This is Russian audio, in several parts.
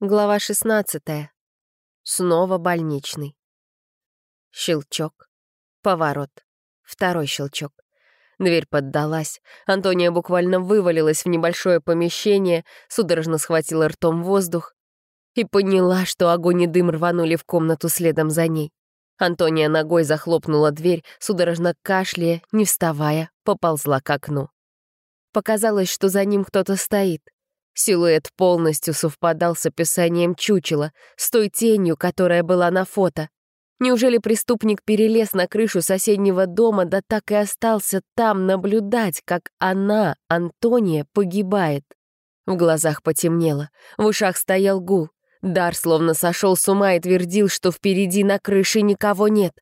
Глава 16. Снова больничный. Щелчок. Поворот. Второй щелчок. Дверь поддалась. Антония буквально вывалилась в небольшое помещение, судорожно схватила ртом воздух и поняла, что огонь и дым рванули в комнату следом за ней. Антония ногой захлопнула дверь, судорожно кашляя, не вставая, поползла к окну. Показалось, что за ним кто-то стоит — Силуэт полностью совпадал с описанием чучела, с той тенью, которая была на фото. Неужели преступник перелез на крышу соседнего дома, да так и остался там наблюдать, как она, Антония, погибает? В глазах потемнело, в ушах стоял гул. Дар словно сошел с ума и твердил, что впереди на крыше никого нет.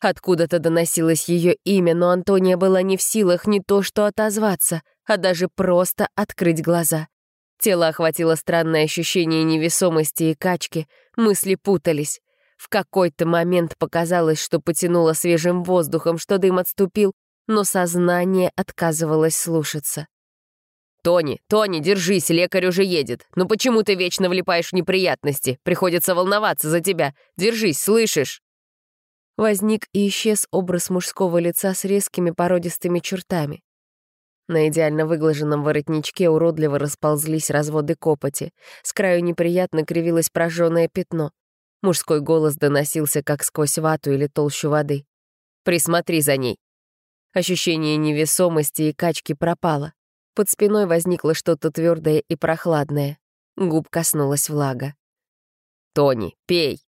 Откуда-то доносилось ее имя, но Антония была не в силах не то что отозваться, а даже просто открыть глаза. Тело охватило странное ощущение невесомости и качки, мысли путались. В какой-то момент показалось, что потянуло свежим воздухом, что дым отступил, но сознание отказывалось слушаться. «Тони, Тони, держись, лекарь уже едет. Ну почему ты вечно влипаешь в неприятности? Приходится волноваться за тебя. Держись, слышишь?» Возник и исчез образ мужского лица с резкими породистыми чертами. На идеально выглаженном воротничке уродливо расползлись разводы копоти. С краю неприятно кривилось прожженное пятно. Мужской голос доносился как сквозь вату или толщу воды. «Присмотри за ней». Ощущение невесомости и качки пропало. Под спиной возникло что-то твердое и прохладное. Губ коснулась влага. «Тони, пей!»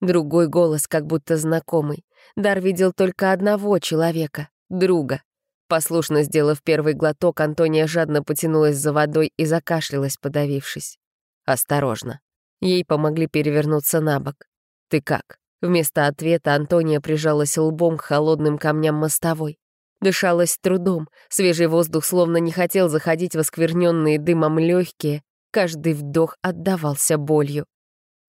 Другой голос, как будто знакомый. Дар видел только одного человека — друга. Послушно сделав первый глоток, Антония жадно потянулась за водой и закашлялась, подавившись. Осторожно. Ей помогли перевернуться на бок. «Ты как?» Вместо ответа Антония прижалась лбом к холодным камням мостовой. Дышалась трудом, свежий воздух словно не хотел заходить в оскверненные дымом легкие, каждый вдох отдавался болью.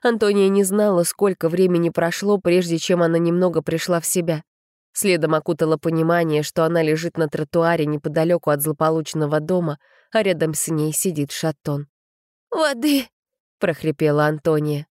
Антония не знала, сколько времени прошло, прежде чем она немного пришла в себя. Следом окутало понимание, что она лежит на тротуаре неподалеку от злополучного дома, а рядом с ней сидит Шатон. «Воды!» — прохрипела Антония.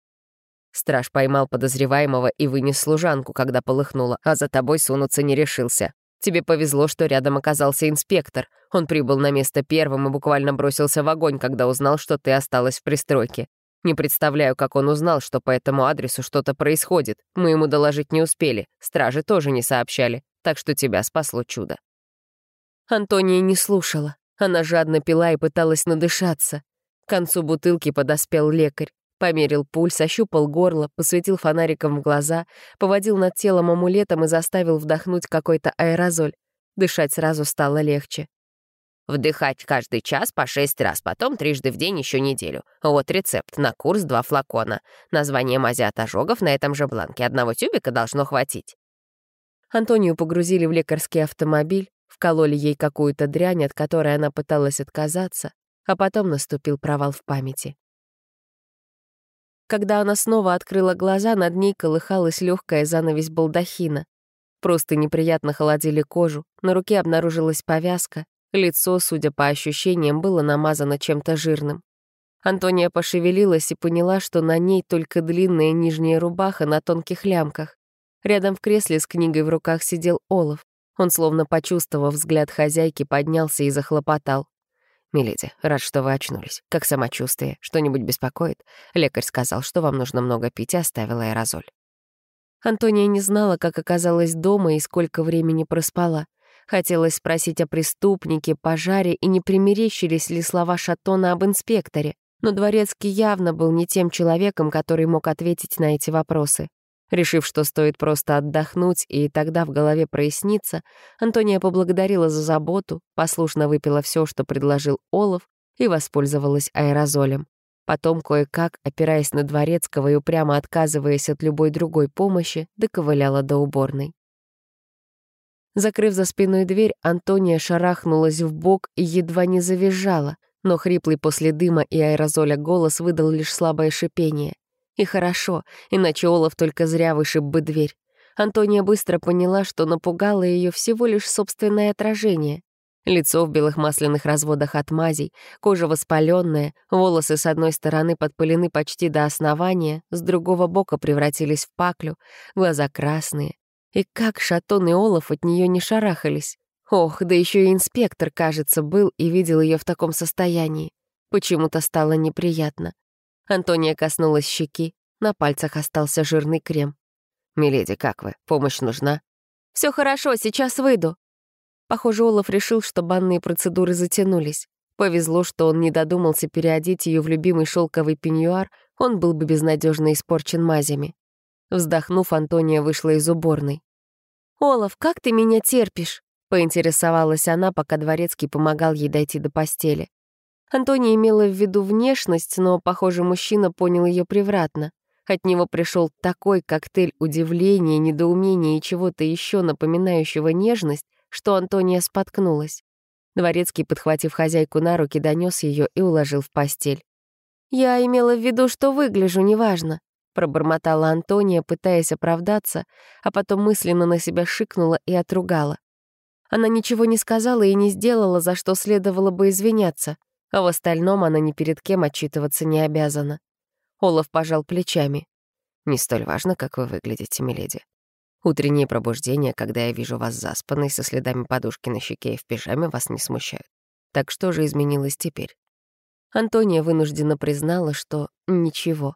Страж поймал подозреваемого и вынес служанку, когда полыхнуло, а за тобой сунуться не решился. Тебе повезло, что рядом оказался инспектор. Он прибыл на место первым и буквально бросился в огонь, когда узнал, что ты осталась в пристройке. Не представляю, как он узнал, что по этому адресу что-то происходит. Мы ему доложить не успели, стражи тоже не сообщали, так что тебя спасло чудо». Антония не слушала. Она жадно пила и пыталась надышаться. К концу бутылки подоспел лекарь. Померил пульс, ощупал горло, посветил фонариком в глаза, поводил над телом амулетом и заставил вдохнуть какой-то аэрозоль. Дышать сразу стало легче. Вдыхать каждый час по шесть раз, потом трижды в день еще неделю. Вот рецепт на курс два флакона. Название мази от ожогов на этом же бланке. Одного тюбика должно хватить. Антонию погрузили в лекарский автомобиль, вкололи ей какую-то дрянь, от которой она пыталась отказаться, а потом наступил провал в памяти. Когда она снова открыла глаза, над ней колыхалась легкая занавесь балдахина. Просто неприятно холодили кожу, на руке обнаружилась повязка, Лицо, судя по ощущениям, было намазано чем-то жирным. Антония пошевелилась и поняла, что на ней только длинная нижняя рубаха на тонких лямках. Рядом в кресле с книгой в руках сидел Олаф. Он, словно почувствовав взгляд хозяйки, поднялся и захлопотал. «Миледи, рад, что вы очнулись. Как самочувствие? Что-нибудь беспокоит? Лекарь сказал, что вам нужно много пить, и оставил аэрозоль». Антония не знала, как оказалась дома и сколько времени проспала. Хотелось спросить о преступнике, пожаре и не примерещились ли слова Шатона об инспекторе. Но Дворецкий явно был не тем человеком, который мог ответить на эти вопросы. Решив, что стоит просто отдохнуть, и тогда в голове прояснится, Антония поблагодарила за заботу, послушно выпила все, что предложил Олов, и воспользовалась аэрозолем. Потом кое-как, опираясь на Дворецкого и упрямо отказываясь от любой другой помощи, доковыляла до уборной. Закрыв за спиной дверь, Антония шарахнулась в бок и едва не завизжала, но хриплый после дыма и аэрозоля голос выдал лишь слабое шипение. И хорошо, иначе Олаф только зря вышиб бы дверь. Антония быстро поняла, что напугало ее всего лишь собственное отражение. Лицо в белых масляных разводах от мазей, кожа воспаленная, волосы с одной стороны подпылены почти до основания, с другого бока превратились в паклю, глаза красные. И как Шатон и Олаф от нее не шарахались. Ох, да еще и инспектор, кажется, был и видел ее в таком состоянии. Почему-то стало неприятно. Антония коснулась щеки, на пальцах остался жирный крем. «Миледи, как вы? Помощь нужна?» Все хорошо, сейчас выйду», Похоже, Олаф решил, что банные процедуры затянулись. Повезло, что он не додумался переодеть ее в любимый шелковый пеньюар, он был бы безнадежно испорчен мазями. Вздохнув, Антония вышла из уборной. «Олаф, как ты меня терпишь?» — поинтересовалась она, пока Дворецкий помогал ей дойти до постели. Антония имела в виду внешность, но, похоже, мужчина понял ее превратно. От него пришел такой коктейль удивления, недоумения и чего-то еще напоминающего нежность, что Антония споткнулась. Дворецкий, подхватив хозяйку на руки, донес ее и уложил в постель. «Я имела в виду, что выгляжу, неважно», — пробормотала Антония, пытаясь оправдаться, а потом мысленно на себя шикнула и отругала. Она ничего не сказала и не сделала, за что следовало бы извиняться, а в остальном она ни перед кем отчитываться не обязана. Олаф пожал плечами. «Не столь важно, как вы выглядите, миледи. Утреннее пробуждение, когда я вижу вас заспанной, со следами подушки на щеке и в пижаме, вас не смущают. Так что же изменилось теперь? Антония вынуждена признала, что ничего.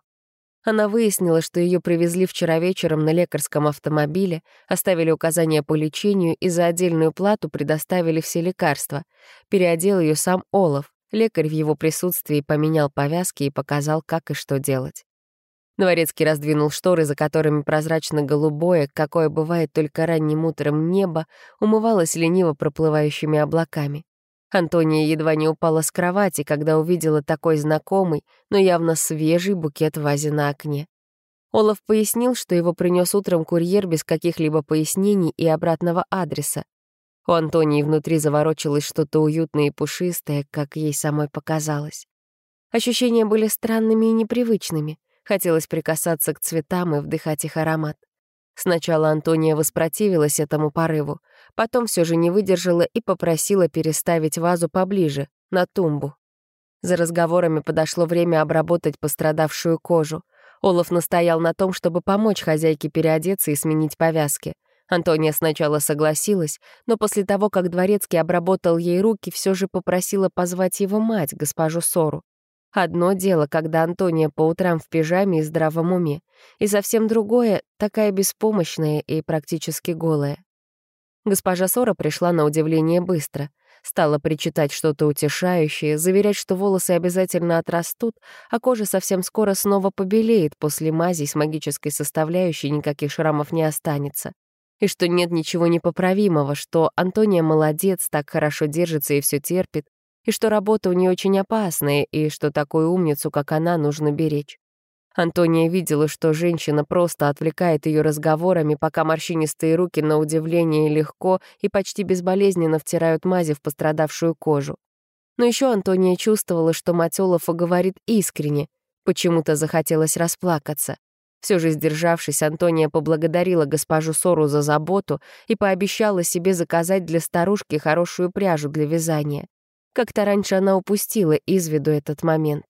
Она выяснила, что ее привезли вчера вечером на лекарском автомобиле, оставили указания по лечению и за отдельную плату предоставили все лекарства. Переодел ее сам Олаф. Лекарь в его присутствии поменял повязки и показал, как и что делать. Дворецкий раздвинул шторы, за которыми прозрачно-голубое, какое бывает только ранним утром небо, умывалось лениво проплывающими облаками. Антония едва не упала с кровати, когда увидела такой знакомый, но явно свежий букет в вазе на окне. Олаф пояснил, что его принес утром курьер без каких-либо пояснений и обратного адреса. У Антонии внутри заворочилось что-то уютное и пушистое, как ей самой показалось. Ощущения были странными и непривычными — Хотелось прикасаться к цветам и вдыхать их аромат. Сначала Антония воспротивилась этому порыву, потом все же не выдержала и попросила переставить вазу поближе, на тумбу. За разговорами подошло время обработать пострадавшую кожу. Олаф настоял на том, чтобы помочь хозяйке переодеться и сменить повязки. Антония сначала согласилась, но после того, как Дворецкий обработал ей руки, все же попросила позвать его мать, госпожу Сору. Одно дело, когда Антония по утрам в пижаме и здравом уме, и совсем другое — такая беспомощная и практически голая. Госпожа Сора пришла на удивление быстро. Стала причитать что-то утешающее, заверять, что волосы обязательно отрастут, а кожа совсем скоро снова побелеет, после мази с магической составляющей никаких шрамов не останется. И что нет ничего непоправимого, что Антония молодец, так хорошо держится и все терпит, и что работа у нее очень опасная, и что такую умницу, как она, нужно беречь. Антония видела, что женщина просто отвлекает ее разговорами, пока морщинистые руки, на удивление, легко и почти безболезненно втирают мази в пострадавшую кожу. Но еще Антония чувствовала, что мать Олафа говорит искренне. Почему-то захотелось расплакаться. Все же сдержавшись, Антония поблагодарила госпожу Сору за заботу и пообещала себе заказать для старушки хорошую пряжу для вязания. Как-то раньше она упустила из виду этот момент.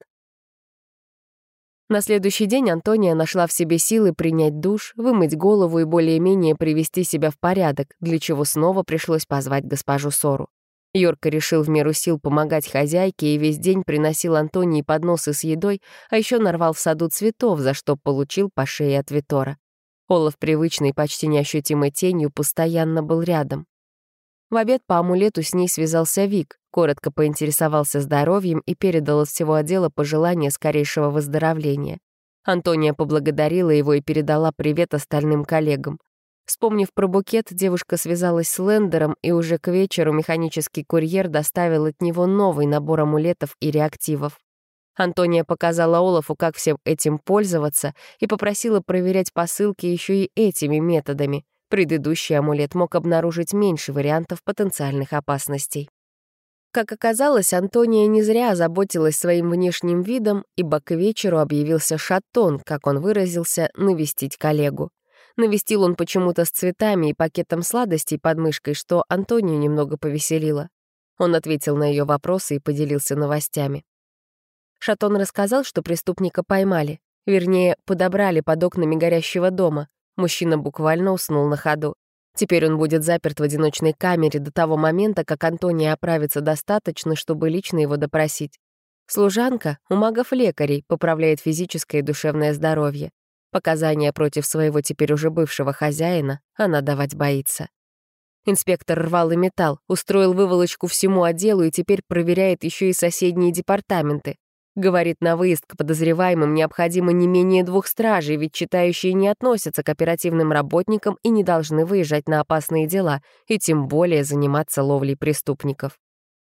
На следующий день Антония нашла в себе силы принять душ, вымыть голову и более-менее привести себя в порядок, для чего снова пришлось позвать госпожу Сору. Йорка решил в меру сил помогать хозяйке и весь день приносил Антонии подносы с едой, а еще нарвал в саду цветов, за что получил по шее от Витора. Олаф, привычный почти неощутимой тенью, постоянно был рядом. В обед по амулету с ней связался Вик, коротко поинтересовался здоровьем и передал из всего отдела пожелания скорейшего выздоровления. Антония поблагодарила его и передала привет остальным коллегам. Вспомнив про букет, девушка связалась с Лендером, и уже к вечеру механический курьер доставил от него новый набор амулетов и реактивов. Антония показала Олафу, как всем этим пользоваться, и попросила проверять посылки еще и этими методами. Предыдущий амулет мог обнаружить меньше вариантов потенциальных опасностей. Как оказалось, Антония не зря озаботилась своим внешним видом, ибо к вечеру объявился шатон, как он выразился, навестить коллегу. Навестил он почему-то с цветами и пакетом сладостей под мышкой, что Антонию немного повеселило. Он ответил на ее вопросы и поделился новостями. Шатон рассказал, что преступника поймали. Вернее, подобрали под окнами горящего дома. Мужчина буквально уснул на ходу. Теперь он будет заперт в одиночной камере до того момента, как Антония оправится достаточно, чтобы лично его допросить. Служанка у магов-лекарей поправляет физическое и душевное здоровье. Показания против своего теперь уже бывшего хозяина она давать боится. Инспектор рвал и металл, устроил выволочку всему отделу и теперь проверяет еще и соседние департаменты. Говорит, на выезд к подозреваемым необходимо не менее двух стражей, ведь читающие не относятся к оперативным работникам и не должны выезжать на опасные дела, и тем более заниматься ловлей преступников.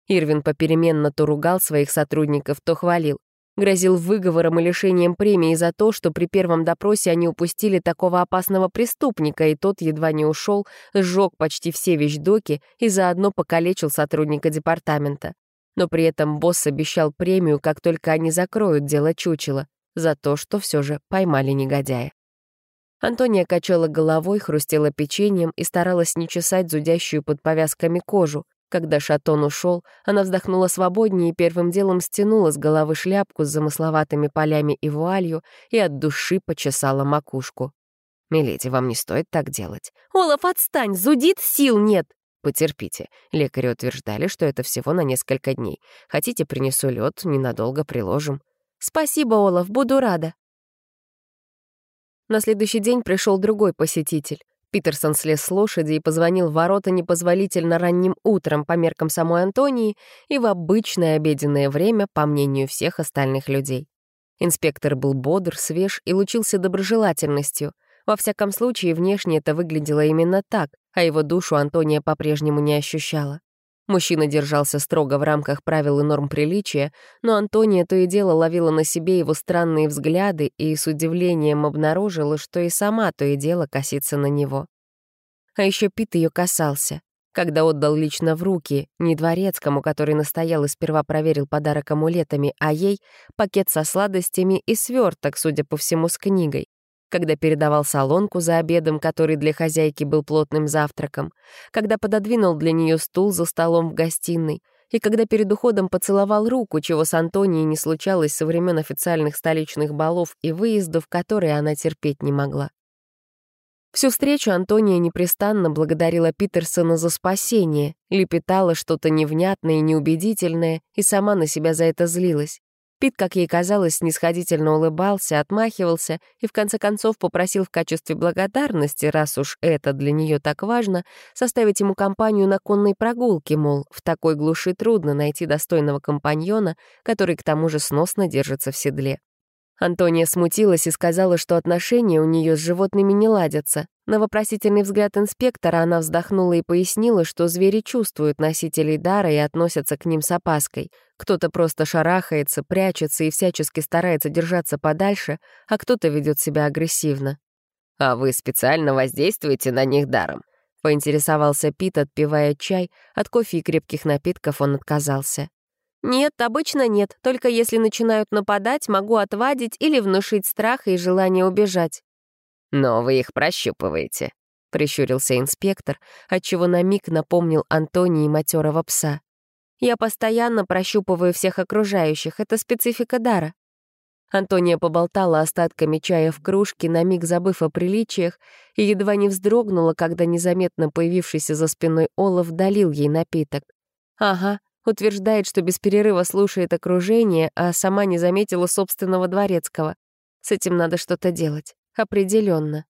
Ирвин попеременно то ругал своих сотрудников, то хвалил. Грозил выговором и лишением премии за то, что при первом допросе они упустили такого опасного преступника, и тот едва не ушел, сжег почти все вещдоки и заодно покалечил сотрудника департамента но при этом босс обещал премию, как только они закроют дело чучела, за то, что все же поймали негодяя. Антония качала головой, хрустела печеньем и старалась не чесать зудящую под повязками кожу. Когда Шатон ушел, она вздохнула свободнее и первым делом стянула с головы шляпку с замысловатыми полями и вуалью и от души почесала макушку. «Миледи, вам не стоит так делать». «Олаф, отстань! Зудит, сил нет!» Потерпите. Лекари утверждали, что это всего на несколько дней. Хотите, принесу лед, ненадолго приложим. Спасибо, Олаф, буду рада. На следующий день пришел другой посетитель. Питерсон слез с лошади и позвонил в ворота непозволительно ранним утром по меркам самой Антонии и в обычное обеденное время, по мнению всех остальных людей. Инспектор был бодр, свеж и лучился доброжелательностью. Во всяком случае, внешне это выглядело именно так, а его душу Антония по-прежнему не ощущала. Мужчина держался строго в рамках правил и норм приличия, но Антония то и дело ловила на себе его странные взгляды и с удивлением обнаружила, что и сама то и дело косится на него. А еще Пит ее касался. Когда отдал лично в руки, не дворецкому, который настоял и сперва проверил подарок амулетами, а ей — пакет со сладостями и сверток, судя по всему, с книгой когда передавал солонку за обедом, который для хозяйки был плотным завтраком, когда пододвинул для нее стул за столом в гостиной, и когда перед уходом поцеловал руку, чего с Антонией не случалось со времен официальных столичных балов и выездов, которые она терпеть не могла. Всю встречу Антония непрестанно благодарила Питерсона за спасение, лепетала что-то невнятное и неубедительное, и сама на себя за это злилась. Пит, как ей казалось, снисходительно улыбался, отмахивался и в конце концов попросил в качестве благодарности, раз уж это для нее так важно, составить ему компанию на конной прогулке, мол, в такой глуши трудно найти достойного компаньона, который к тому же сносно держится в седле. Антония смутилась и сказала, что отношения у нее с животными не ладятся. На вопросительный взгляд инспектора она вздохнула и пояснила, что звери чувствуют носителей дара и относятся к ним с опаской. Кто-то просто шарахается, прячется и всячески старается держаться подальше, а кто-то ведет себя агрессивно. «А вы специально воздействуете на них даром?» — поинтересовался Пит, отпивая чай. От кофе и крепких напитков он отказался. «Нет, обычно нет. Только если начинают нападать, могу отвадить или внушить страх и желание убежать». «Но вы их прощупываете», — прищурился инспектор, отчего на миг напомнил Антонии матерого пса. «Я постоянно прощупываю всех окружающих. Это специфика дара». Антония поболтала остатками чая в кружке, на миг забыв о приличиях, и едва не вздрогнула, когда незаметно появившийся за спиной Олаф долил ей напиток. Ага, Утверждает, что без перерыва слушает окружение, а сама не заметила собственного дворецкого. С этим надо что-то делать. Определенно.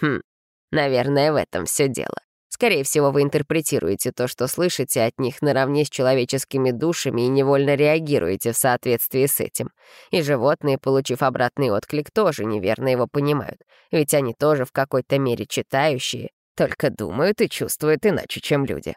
Хм, наверное, в этом все дело. Скорее всего, вы интерпретируете то, что слышите от них наравне с человеческими душами и невольно реагируете в соответствии с этим. И животные, получив обратный отклик, тоже неверно его понимают, ведь они тоже в какой-то мере читающие, только думают и чувствуют иначе, чем люди.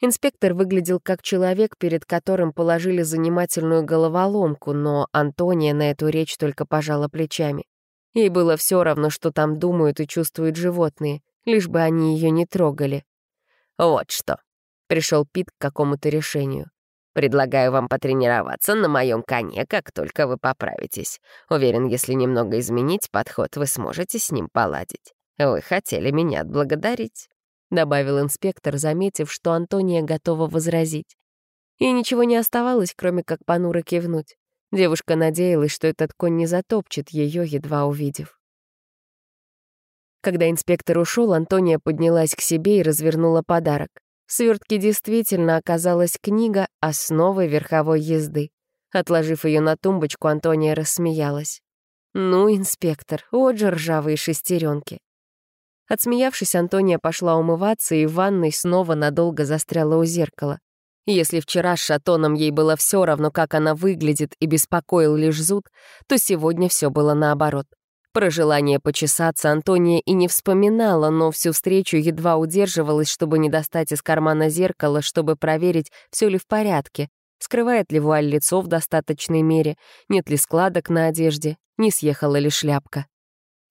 Инспектор выглядел как человек, перед которым положили занимательную головоломку, но Антония на эту речь только пожала плечами. Ей было все равно, что там думают и чувствуют животные, лишь бы они ее не трогали. «Вот что», — пришел Пит к какому-то решению. «Предлагаю вам потренироваться на моем коне, как только вы поправитесь. Уверен, если немного изменить подход, вы сможете с ним поладить. Вы хотели меня отблагодарить». — добавил инспектор, заметив, что Антония готова возразить. И ничего не оставалось, кроме как понуро кивнуть. Девушка надеялась, что этот конь не затопчет ее, едва увидев. Когда инспектор ушел, Антония поднялась к себе и развернула подарок. В свертке действительно оказалась книга «Основы верховой езды». Отложив ее на тумбочку, Антония рассмеялась. «Ну, инспектор, вот же ржавые шестеренки. Отсмеявшись, Антония пошла умываться и в ванной снова надолго застряла у зеркала. Если вчера с Шатоном ей было все равно, как она выглядит, и беспокоил лишь зуд, то сегодня все было наоборот. Про желание почесаться Антония и не вспоминала, но всю встречу едва удерживалась, чтобы не достать из кармана зеркало, чтобы проверить, все ли в порядке, скрывает ли вуаль лицо в достаточной мере, нет ли складок на одежде, не съехала ли шляпка.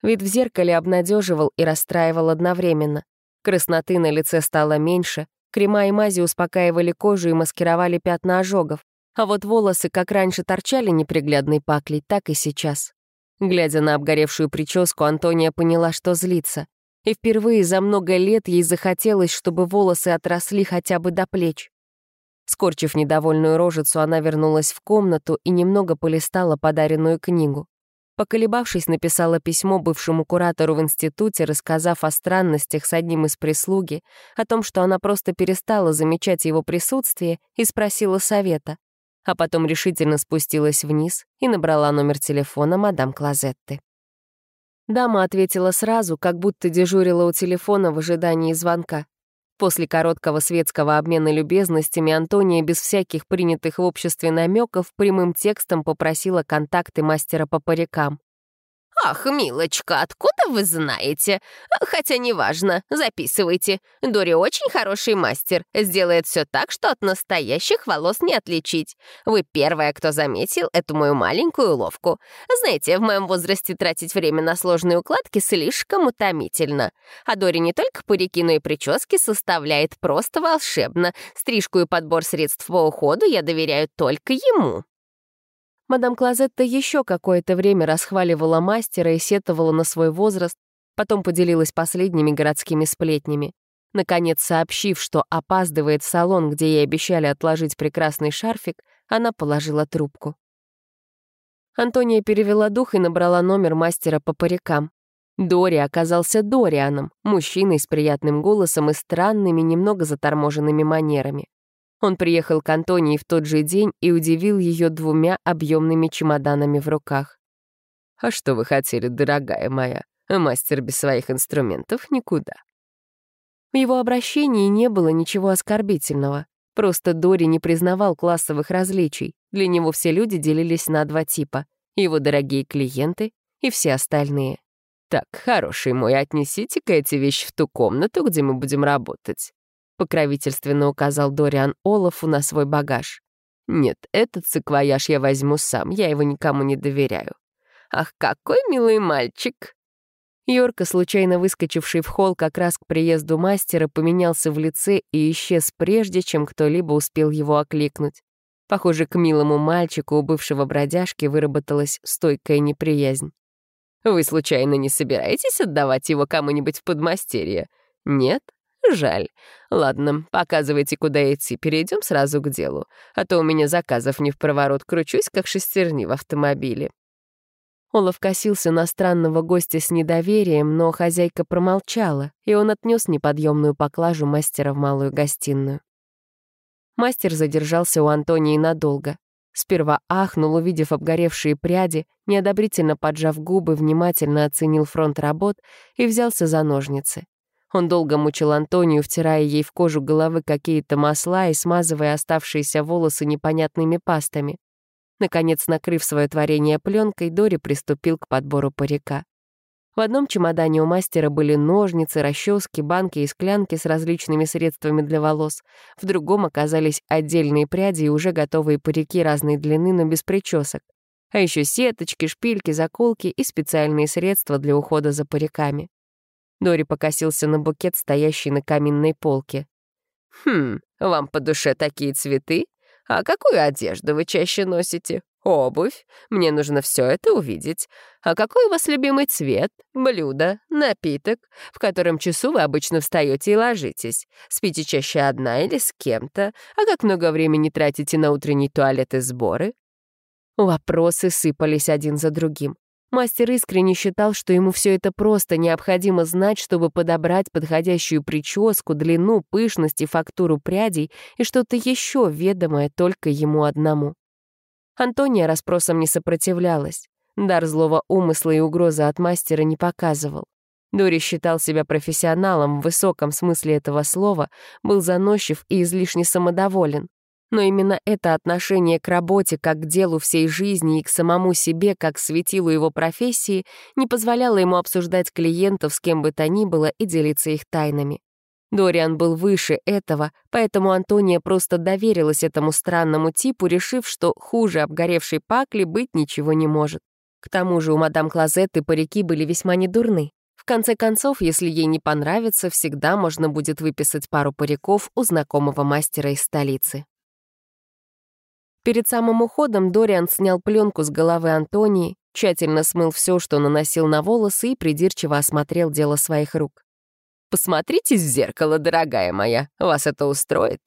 Вид в зеркале обнадеживал и расстраивал одновременно. Красноты на лице стало меньше, крема и мази успокаивали кожу и маскировали пятна ожогов, а вот волосы как раньше торчали неприглядной паклей, так и сейчас. Глядя на обгоревшую прическу, Антония поняла, что злится. И впервые за много лет ей захотелось, чтобы волосы отросли хотя бы до плеч. Скорчив недовольную рожицу, она вернулась в комнату и немного полистала подаренную книгу. Поколебавшись, написала письмо бывшему куратору в институте, рассказав о странностях с одним из прислуги, о том, что она просто перестала замечать его присутствие и спросила совета а потом решительно спустилась вниз и набрала номер телефона мадам Клозетты. Дама ответила сразу, как будто дежурила у телефона в ожидании звонка. После короткого светского обмена любезностями Антония без всяких принятых в обществе намеков прямым текстом попросила контакты мастера по парикам. «Ах, милочка, откуда вы знаете? Хотя неважно, записывайте. Дори очень хороший мастер, сделает все так, что от настоящих волос не отличить. Вы первая, кто заметил эту мою маленькую уловку. Знаете, в моем возрасте тратить время на сложные укладки слишком утомительно. А Дори не только парики, но и прически составляет просто волшебно. Стрижку и подбор средств по уходу я доверяю только ему». Мадам Клозетта еще какое-то время расхваливала мастера и сетовала на свой возраст, потом поделилась последними городскими сплетнями. Наконец, сообщив, что опаздывает в салон, где ей обещали отложить прекрасный шарфик, она положила трубку. Антония перевела дух и набрала номер мастера по парикам. Дори оказался Дорианом, мужчиной с приятным голосом и странными, немного заторможенными манерами. Он приехал к Антонии в тот же день и удивил ее двумя объемными чемоданами в руках. «А что вы хотели, дорогая моя? Мастер без своих инструментов никуда». В его обращении не было ничего оскорбительного. Просто Дори не признавал классовых различий. Для него все люди делились на два типа — его дорогие клиенты и все остальные. «Так, хороший мой, отнесите-ка эти вещи в ту комнату, где мы будем работать. — покровительственно указал Дориан Олафу на свой багаж. «Нет, этот саквояж я возьму сам, я его никому не доверяю». «Ах, какой милый мальчик!» Йорка, случайно выскочивший в холл как раз к приезду мастера, поменялся в лице и исчез прежде, чем кто-либо успел его окликнуть. Похоже, к милому мальчику у бывшего бродяжки выработалась стойкая неприязнь. «Вы случайно не собираетесь отдавать его кому-нибудь в подмастерье? Нет? Жаль. Ладно, показывайте, куда идти, перейдем сразу к делу. А то у меня заказов не в проворот, кручусь, как шестерни в автомобиле. Олаф косился на странного гостя с недоверием, но хозяйка промолчала, и он отнес неподъемную поклажу мастера в малую гостиную. Мастер задержался у Антонии надолго. Сперва ахнул, увидев обгоревшие пряди, неодобрительно поджав губы, внимательно оценил фронт работ и взялся за ножницы. Он долго мучил Антонию, втирая ей в кожу головы какие-то масла и смазывая оставшиеся волосы непонятными пастами. Наконец, накрыв свое творение пленкой, Дори приступил к подбору парика. В одном чемодане у мастера были ножницы, расчески, банки и склянки с различными средствами для волос. В другом оказались отдельные пряди и уже готовые парики разной длины, но без причесок. А еще сеточки, шпильки, заколки и специальные средства для ухода за париками. Дори покосился на букет, стоящий на каминной полке. «Хм, вам по душе такие цветы? А какую одежду вы чаще носите? обувь. Мне нужно все это увидеть. А какой у вас любимый цвет, блюдо, напиток? В котором часу вы обычно встаете и ложитесь? Спите чаще одна или с кем-то? А как много времени тратите на утренний туалет и сборы?» Вопросы сыпались один за другим. Мастер искренне считал, что ему все это просто необходимо знать, чтобы подобрать подходящую прическу, длину, пышность и фактуру прядей и что-то еще ведомое только ему одному. Антония расспросам не сопротивлялась. Дар злого умысла и угрозы от мастера не показывал. Дори считал себя профессионалом в высоком смысле этого слова, был заносчив и излишне самодоволен. Но именно это отношение к работе как к делу всей жизни и к самому себе как к светилу его профессии не позволяло ему обсуждать клиентов с кем бы то ни было и делиться их тайнами. Дориан был выше этого, поэтому Антония просто доверилась этому странному типу, решив, что хуже обгоревшей пакли быть ничего не может. К тому же у мадам Клозетты парики были весьма недурны. В конце концов, если ей не понравится, всегда можно будет выписать пару париков у знакомого мастера из столицы. Перед самым уходом Дориан снял пленку с головы Антонии, тщательно смыл все, что наносил на волосы, и придирчиво осмотрел дело своих рук. «Посмотритесь в зеркало, дорогая моя, вас это устроит?»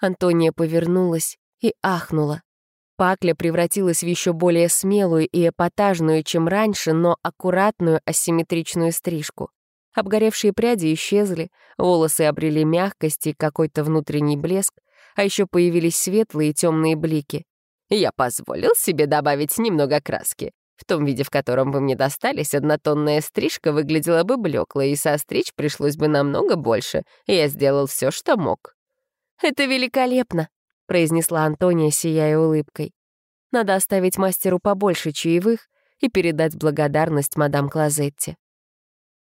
Антония повернулась и ахнула. Пакля превратилась в еще более смелую и эпатажную, чем раньше, но аккуратную асимметричную стрижку. Обгоревшие пряди исчезли, волосы обрели мягкость и какой-то внутренний блеск, а еще появились светлые и темные блики. Я позволил себе добавить немного краски. В том виде, в котором вы мне достались, однотонная стрижка выглядела бы блеклой, и состричь пришлось бы намного больше. Я сделал все, что мог. «Это великолепно», — произнесла Антония, сияя улыбкой. «Надо оставить мастеру побольше чаевых и передать благодарность мадам Клозетти».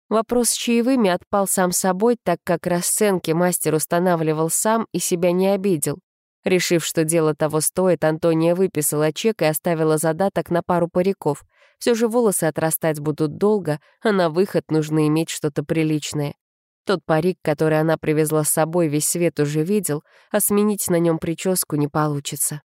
Вопрос с чаевыми отпал сам собой, так как расценки мастер устанавливал сам и себя не обидел. Решив, что дело того стоит, Антония выписала чек и оставила задаток на пару париков. Все же волосы отрастать будут долго, а на выход нужно иметь что-то приличное. Тот парик, который она привезла с собой, весь свет уже видел, а сменить на нем прическу не получится.